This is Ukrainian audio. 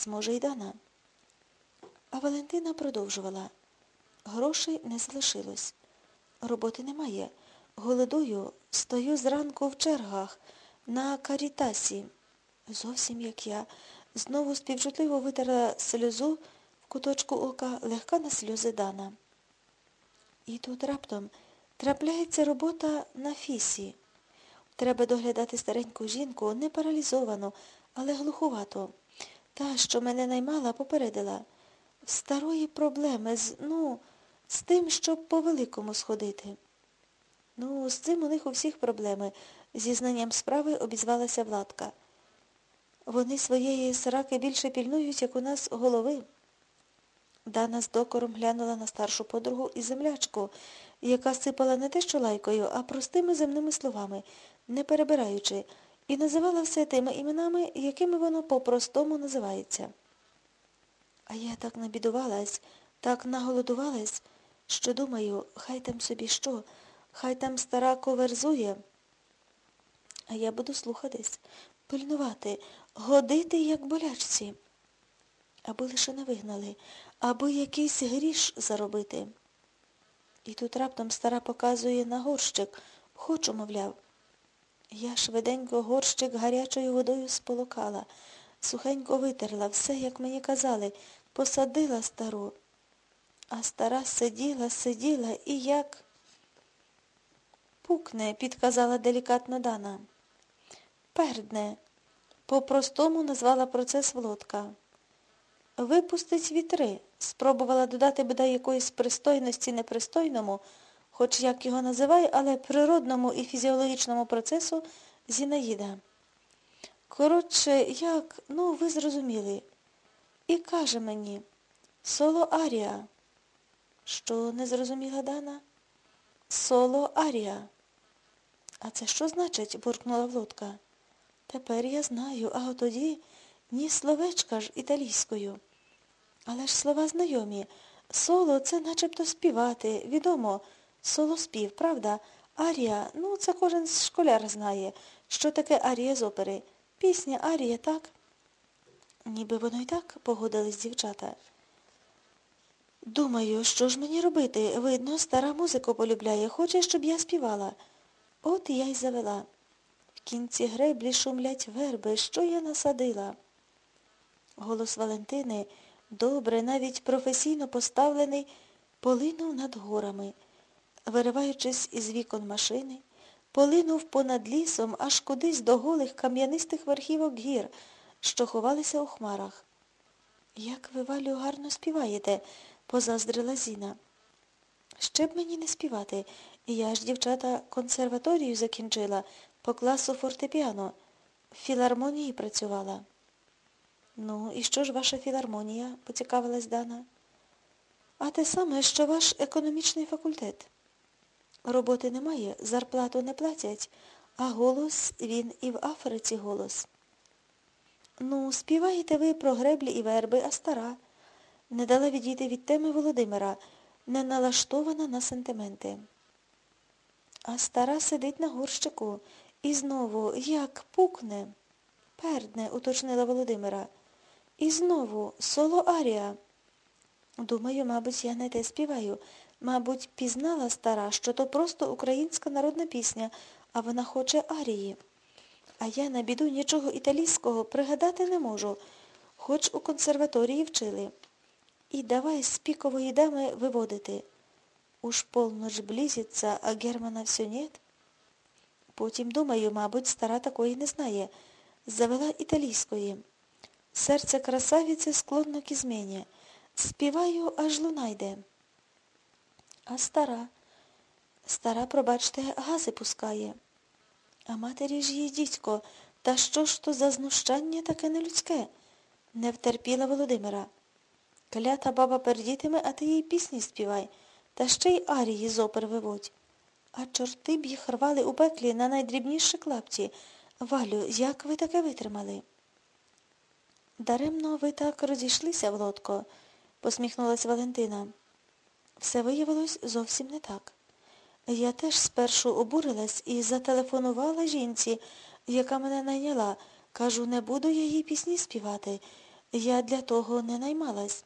зможе й Дана. А Валентина продовжувала. Грошей не залишилось. Роботи немає. Голодую, стою зранку в чергах на карітасі. Зовсім як я. Знову співчутливо витерла сльозу в куточку ока, легка на сльози Дана. І тут раптом трапляється робота на фісі. Треба доглядати стареньку жінку, не паралізовану, але глухувато. Та, що мене наймала, попередила. Старої проблеми з, ну, з тим, щоб по великому сходити. Ну, з цим у них у всіх проблеми, зі знанням справи обізвалася Владка. Вони своєї сраки більше пільнують, як у нас голови. Дана з докором глянула на старшу подругу і землячку, яка сипала не те що лайкою, а простими земними словами, не перебираючи, і називала все тими іменами, якими воно по-простому називається. А я так набідувалась, так наголодувалась, що думаю, хай там собі що, хай там стара коверзує. А я буду слухатись, пильнувати, годити, як болячці. Аби лише не вигнали, аби якийсь гріш заробити. І тут раптом стара показує на горщик. Хочу, мовляв. Я швиденько горщик гарячою водою сполокала, сухенько витерла, все, як мені казали, посадила стару. А стара сиділа, сиділа і як... Пукне, підказала делікатно Дана. Пердне. По-простому назвала процес Володка. Випустить вітри, спробувала додати бодай якоїсь пристойності непристойному, хоч як його називай, але природному і фізіологічному процесу Зінаїда. Коротше, як, ну, ви зрозуміли. І каже мені, соло Арія. Що не зрозуміла Дана? Соло Арія. А це що значить? буркнула Володка. Тепер я знаю, а тоді ні словечка ж італійською. Але ж слова знайомі. Соло це начебто співати. Відомо, соло спів, правда? Арія, ну це кожен школяр знає. Що таке арія з опери? Пісня арія, так? Ніби воно й так, погодились дівчата. Думаю, що ж мені робити? Видно, стара музику полюбляє, хоче, щоб я співала. От я й завела. В кінці греблі шумлять верби, що я насадила. Голос Валентини, добре, навіть професійно поставлений, полинув над горами, вириваючись із вікон машини, полинув понад лісом аж кудись до голих кам'янистих верхівок гір, що ховалися у хмарах. Як ви, Валю, гарно співаєте, позаздрила Зіна. Ще б мені не співати. Я ж, дівчата, консерваторію закінчила по класу фортепіано. В філармонії працювала. Ну, і що ж ваша філармонія? поцікавилась Дана. А те саме, що ваш економічний факультет. Роботи немає, зарплату не платять, а голос він і в Африці голос. Ну, співаєте ви про греблі і верби, а стара. Не дала відійти від теми Володимира, не налаштована на сентименти. А стара сидить на горщику і знову, як пукне, пердне, уточнила Володимира. І знову соло Арія. Думаю, мабуть, я не те співаю. Мабуть, пізнала стара, що то просто українська народна пісня, а вона хоче арії. А я на біду нічого італійського пригадати не можу, хоч у консерваторії вчили. І давай з пікової дами виводити. Уж полночь близиться, а Германа все нет. Потім, думаю, мабуть, стара такої не знає. Завела італійської. Серце красавиці склонно к ізмені. Співаю, аж луна йде. А стара, стара, пробачте, гази пускає. А матері ж її дідько, та що ж то за знущання таке нелюдське? Не втерпіла Володимира. Клята баба пердітиме, а ти їй пісні співай, та ще й арії з опер виводь. А чорти б їх рвали у пеклі на найдрібніші клапці. Валю, як ви таке витримали? Даремно ви так розійшлися, Володко, посміхнулась Валентина. Все виявилось зовсім не так. Я теж спершу обурилась і зателефонувала жінці, яка мене найняла. Кажу, не буду я її пісні співати. Я для того не наймалась.